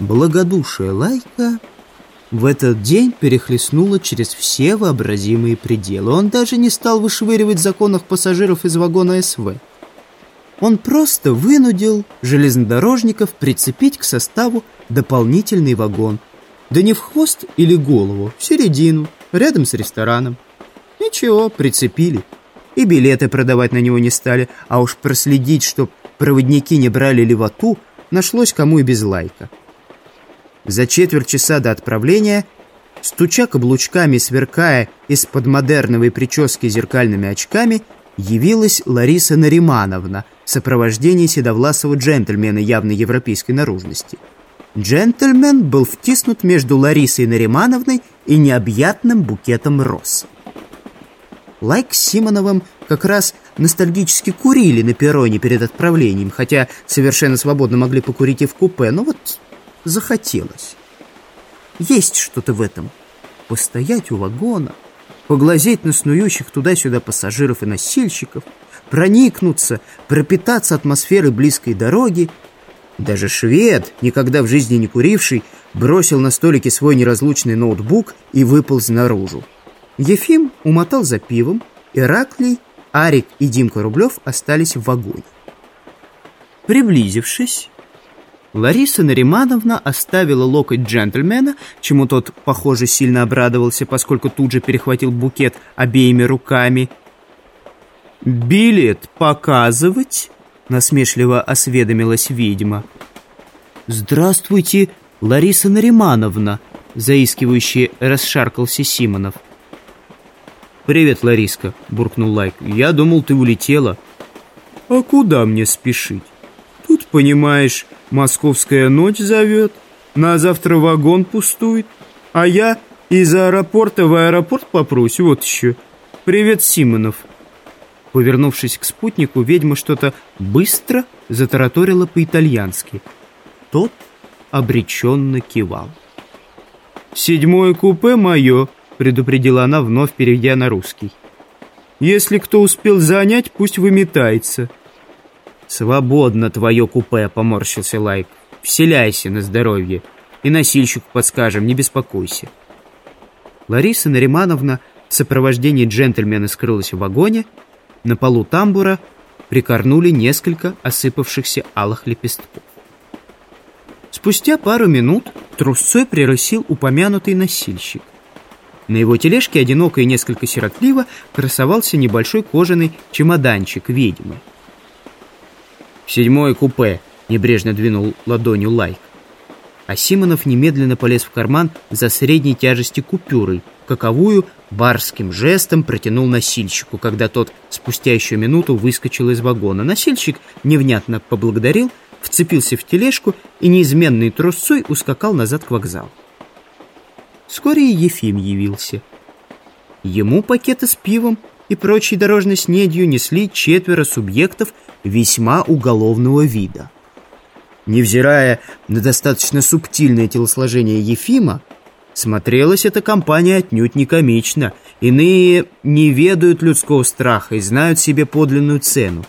Благодушие Лайка в этот день перехлестнуло через все вообразимые пределы. Он даже не стал вышвыривать законных пассажиров из вагона СВ. Он просто вынудил железнодорожников прицепить к составу дополнительный вагон. Да не в хвост или голову, в середину, рядом с рестораном. Ничего, прицепили. И билеты продавать на него не стали, а уж проследить, чтоб проводники не брали левоту, нашлось кому и без лайка. За четверть часа до отправления, стуча каблучками, сверкая из-под модерновой прически зеркальными очками, явилась Лариса Наримановна в сопровождении седовласого джентльмена явной европейской наружности. Джентльмен был втиснут между Ларисой Наримановной и необъятным букетом роз. Лайк с Симоновым как раз ностальгически курили на перроне перед отправлением, хотя совершенно свободно могли покурить и в купе, но вот захотелось. Есть что-то в этом. Постоять у вагона, поглазеть на снующих туда-сюда пассажиров и носильщиков, проникнуться, пропитаться атмосферой близкой дороги. Даже швед, никогда в жизни не куривший, бросил на столике свой неразлучный ноутбук и выполз наружу. Ефим умотал за пивом, Ираклий, Арик и Димка Рублев остались в вагоне. Приблизившись, Лариса Наримановна оставила локоть джентльмена, чему тот, похоже, сильно обрадовался, поскольку тут же перехватил букет обеими руками. «Билет показывать?» — насмешливо осведомилась ведьма. «Здравствуйте, Лариса Наримановна!» — заискивающе расшаркался Симонов. «Привет, Лариска!» — буркнул Лайк. «Я думал, ты улетела». «А куда мне спешить? Тут, понимаешь, московская ночь зовет, на завтра вагон пустует, а я из аэропорта в аэропорт попрусь, вот еще. Привет, Симонов!» Повернувшись к спутнику, ведьма что-то быстро затараторила по-итальянски. Тот обреченно кивал. «Седьмое купе мое», предупредила она, вновь перейдя на русский. «Если кто успел занять, пусть выметается». «Свободно твое купе», — поморщился Лайк. «Вселяйся на здоровье. И носильщику подскажем, не беспокойся». Лариса Наримановна в сопровождении джентльмена скрылась в вагоне. На полу тамбура прикорнули несколько осыпавшихся алых лепестков. Спустя пару минут трусцой приросил упомянутый носильщик. На его тележке одиноко и несколько сиротливо красовался небольшой кожаный чемоданчик ведьмы. «Седьмое купе», — небрежно двинул ладонью Лайк. А Симонов немедленно полез в карман за средней тяжести купюрой, каковую барским жестом протянул носильщику, когда тот спустя еще минуту выскочил из вагона. Носильщик невнятно поблагодарил, вцепился в тележку и неизменной трусцой ускакал назад к вокзалу. Вскоре Ефим явился. Ему пакеты с пивом и прочей дорожной снедью несли четверо субъектов весьма уголовного вида. Невзирая на достаточно субтильное телосложение Ефима, смотрелась эта компания отнюдь не комично. Иные не ведают людского страха и знают себе подлинную цену.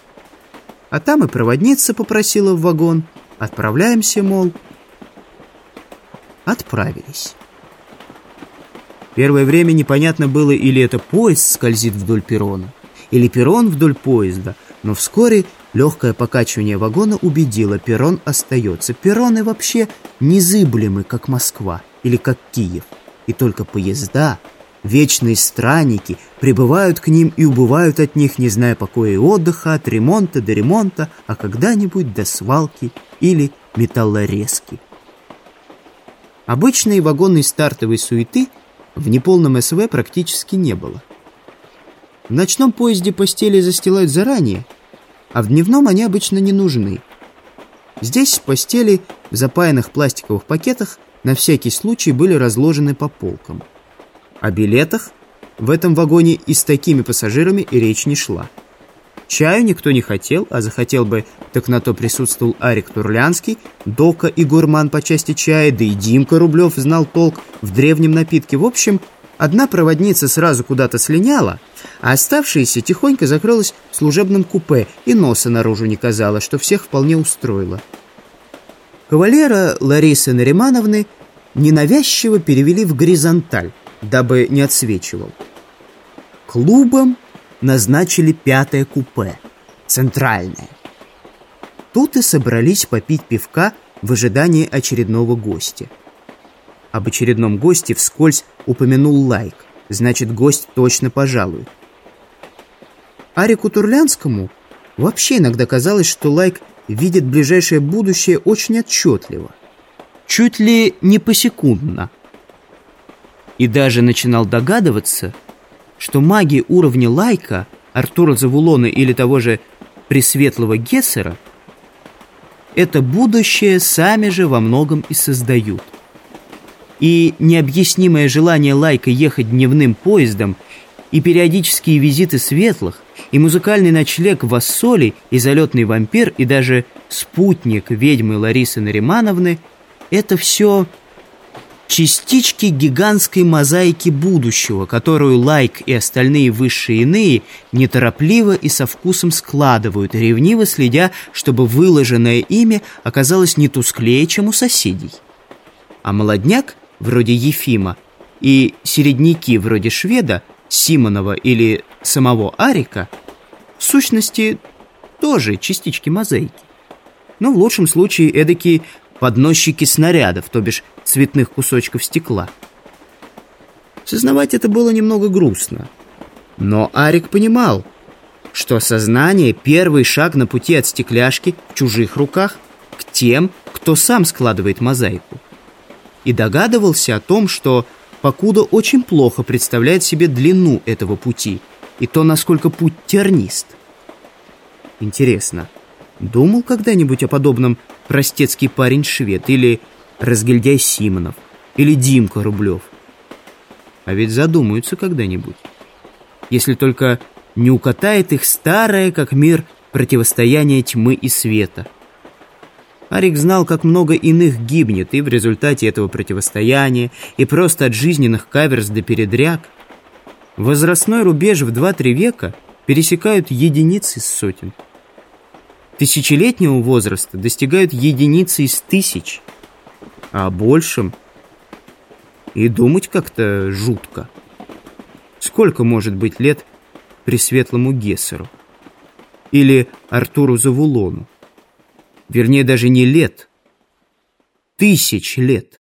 А там и проводница попросила в вагон. Отправляемся, мол. Отправились. Первое время непонятно было, или это поезд скользит вдоль перрона, или перрон вдоль поезда, но вскоре легкое покачивание вагона убедило, перрон остается. Перроны вообще незыблемы, как Москва или как Киев, и только поезда, вечные странники, прибывают к ним и убывают от них, не зная покоя и отдыха, от ремонта до ремонта, а когда-нибудь до свалки или металлорезки. Обычной вагонной стартовой суеты – в неполном СВ практически не было. В ночном поезде постели застилают заранее, а в дневном они обычно не нужны. Здесь постели в запаянных пластиковых пакетах на всякий случай были разложены по полкам. О билетах в этом вагоне и с такими пассажирами и речь не шла. Чаю никто не хотел, а захотел бы, так на то присутствовал Арик Турлянский, Дока и гурман по части чая, да и Димка Рублев знал толк в древнем напитке. В общем, одна проводница сразу куда-то слиняла, а оставшаяся тихонько закрылась в служебном купе и носа наружу не казала, что всех вполне устроило. Кавалера Ларисы Наримановны ненавязчиво перевели в горизонталь, дабы не отсвечивал. Клубом назначили пятое купе, центральное. Тут и собрались попить пивка в ожидании очередного гостя. Об очередном госте вскользь упомянул Лайк, значит, гость точно пожалует. Арику Турлянскому вообще иногда казалось, что Лайк видит ближайшее будущее очень отчетливо, чуть ли не посекундно. И даже начинал догадываться, что маги уровня Лайка, Артура Завулона или того же Пресветлого Гессера – это будущее сами же во многом и создают. И необъяснимое желание Лайка ехать дневным поездом, и периодические визиты светлых, и музыкальный ночлег в Ассоле, и залетный вампир, и даже спутник ведьмы Ларисы Наримановны – это все частички гигантской мозаики будущего, которую Лайк и остальные высшие иные неторопливо и со вкусом складывают, ревниво следя, чтобы выложенное имя оказалось не тусклее, чем у соседей. А молодняк, вроде Ефима, и середняки, вроде шведа, Симонова или самого Арика, в сущности, тоже частички мозаики. Но в лучшем случае эдакие подносчики снарядов, то бишь цветных кусочков стекла. Сознавать это было немного грустно. Но Арик понимал, что сознание – первый шаг на пути от стекляшки в чужих руках к тем, кто сам складывает мозаику. И догадывался о том, что покуда очень плохо представляет себе длину этого пути и то, насколько путь тернист. Интересно, думал когда-нибудь о подобном простецкий парень-швед, или разгильдяй Симонов, или Димка Рублев. А ведь задумаются когда-нибудь. Если только не укатает их старое, как мир, противостояние тьмы и света. Арик знал, как много иных гибнет и в результате этого противостояния, и просто от жизненных каверс до передряг. Возрастной рубеж в 2-3 века пересекают единицы из сотен тысячелетнего возраста достигают единицы из тысяч, а о большем и думать как-то жутко. Сколько может быть лет Пресветлому Гессеру? Или Артуру Завулону? Вернее, даже не лет, тысяч лет.